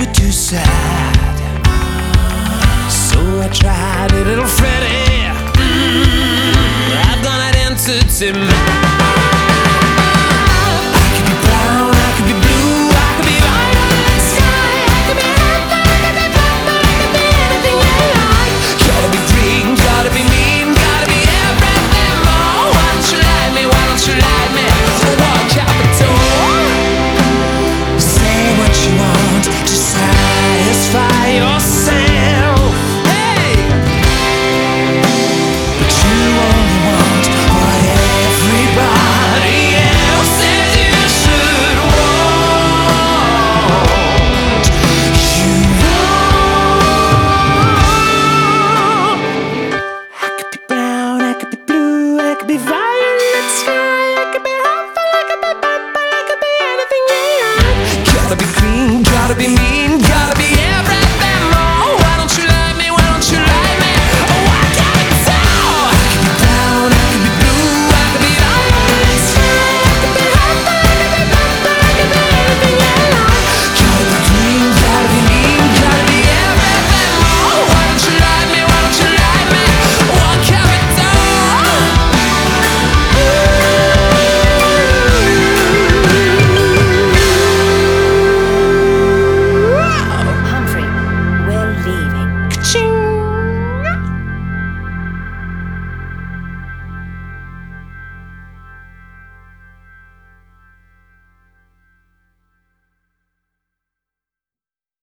Were too sad. So I tried a little Freddie. Mm, I've gone out into be fire sky.